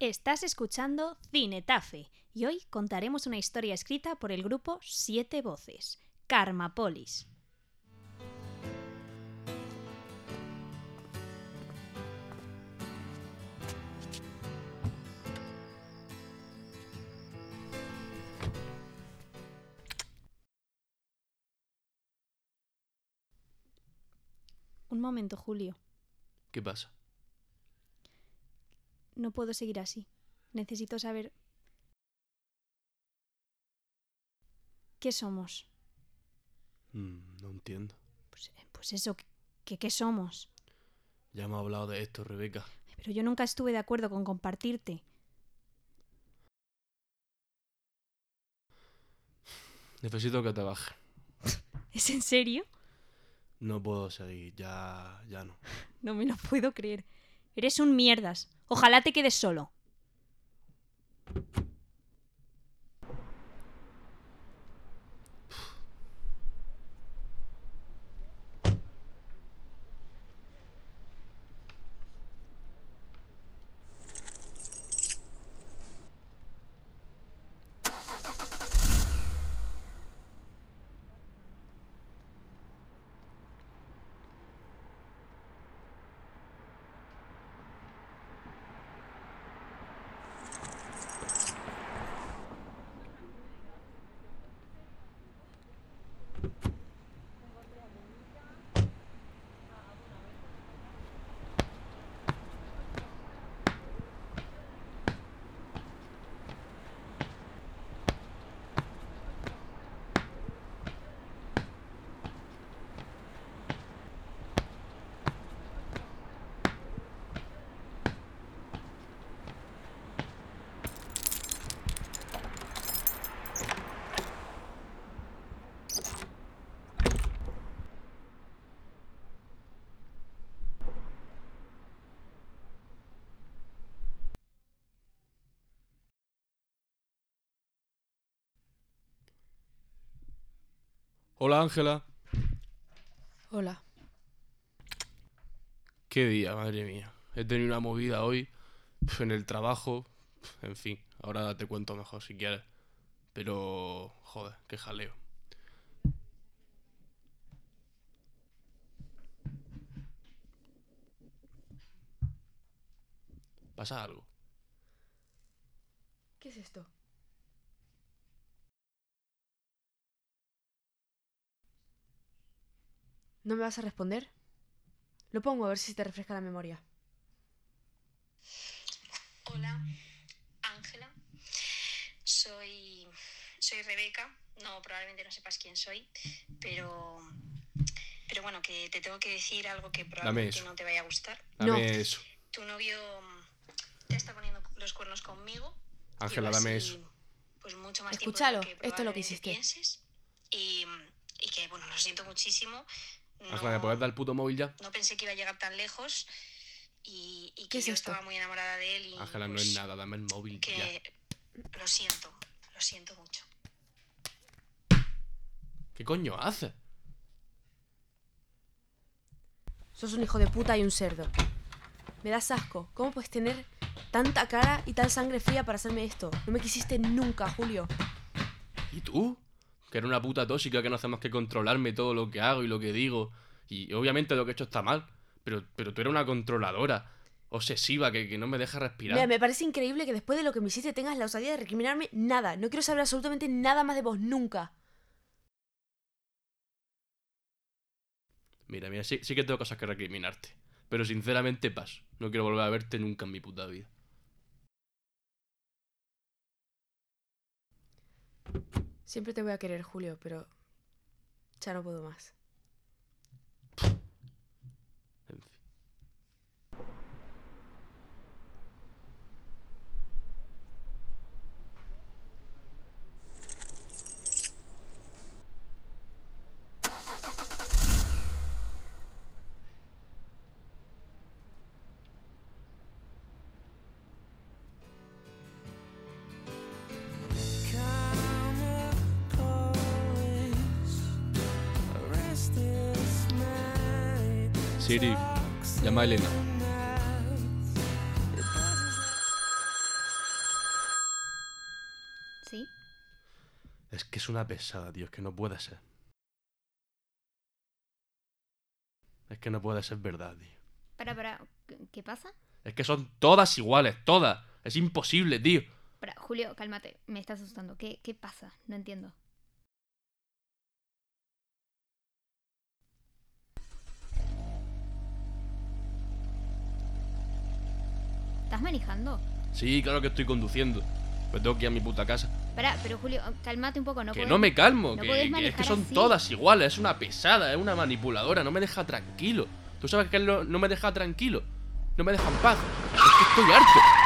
Estás escuchando Cinetafe y hoy contaremos una historia escrita por el grupo Siete Voces, Karmapolis. Un momento, Julio. ¿Qué pasa? No puedo seguir así. Necesito saber... ¿Qué somos? Mm, no entiendo. Pues, eh, pues eso, ¿qué, ¿qué somos? Ya hemos hablado de esto, Rebeca. Pero yo nunca estuve de acuerdo con compartirte. Necesito que te bajes. ¿Es en serio? No puedo seguir, ya, ya no. No me lo puedo creer. Eres un mierdas. Ojalá te quedes solo. Hola, Ángela. Hola. Qué día, madre mía. He tenido una movida hoy en el trabajo. En fin, ahora te cuento mejor si quieres. Pero, joder, qué jaleo. ¿Pasa algo? ¿Qué es esto? ¿No me vas a responder? Lo pongo a ver si te refresca la memoria. Hola, Ángela. Soy, soy Rebeca. No, probablemente no sepas quién soy, pero, pero bueno, que te tengo que decir algo que probablemente no te vaya a gustar. Dame No. eso. Tu novio te está poniendo los cuernos conmigo. Ángela, dame eso. Pues mucho más Escúchalo, tiempo que esto es lo que hiciste. pienses. Y, y que, bueno, lo siento muchísimo. Ángela, ¿me puedes dar el puto móvil ya? no pensé que iba a llegar tan lejos y, y ¿Qué que es yo esto? estaba muy enamorada de él. Y, Ángela, no pues, es nada, dame el móvil ya. que lo siento, lo siento mucho. ¿Qué coño haces? Sos un hijo de puta y un cerdo. Me das asco. ¿Cómo puedes tener tanta cara y tal sangre fría para hacerme esto? No me quisiste nunca, Julio. ¿Y tú? Que era una puta tóxica que no hace más que controlarme todo lo que hago y lo que digo. Y obviamente lo que he hecho está mal. Pero, pero tú eres una controladora. Obsesiva que, que no me deja respirar. Mira, me parece increíble que después de lo que me hiciste tengas la osadía de recriminarme nada. No quiero saber absolutamente nada más de vos, nunca. Mira, mira, sí, sí que tengo cosas que recriminarte. Pero sinceramente paso. No quiero volver a verte nunca en mi puta vida. Siempre te voy a querer, Julio, pero ya no puedo más. Siri, llama a Elena. ¿Sí? Es que es una pesada, tío, es que no puede ser. Es que no puede ser verdad, tío. Para, para, ¿qué pasa? Es que son todas iguales, todas. Es imposible, tío. Para, Julio, cálmate, me estás asustando. ¿Qué, qué pasa? No entiendo. ¿Estás manejando? Sí, claro que estoy conduciendo. Pues tengo que ir a mi puta casa. Para, pero Julio, cálmate un poco, no que podés- no me calmo, no que, que es que son así. todas iguales. Es una pesada, es una manipuladora. No me deja tranquilo. ¿Tú sabes que él no, no me deja tranquilo? No me deja en paz. Es que estoy harto.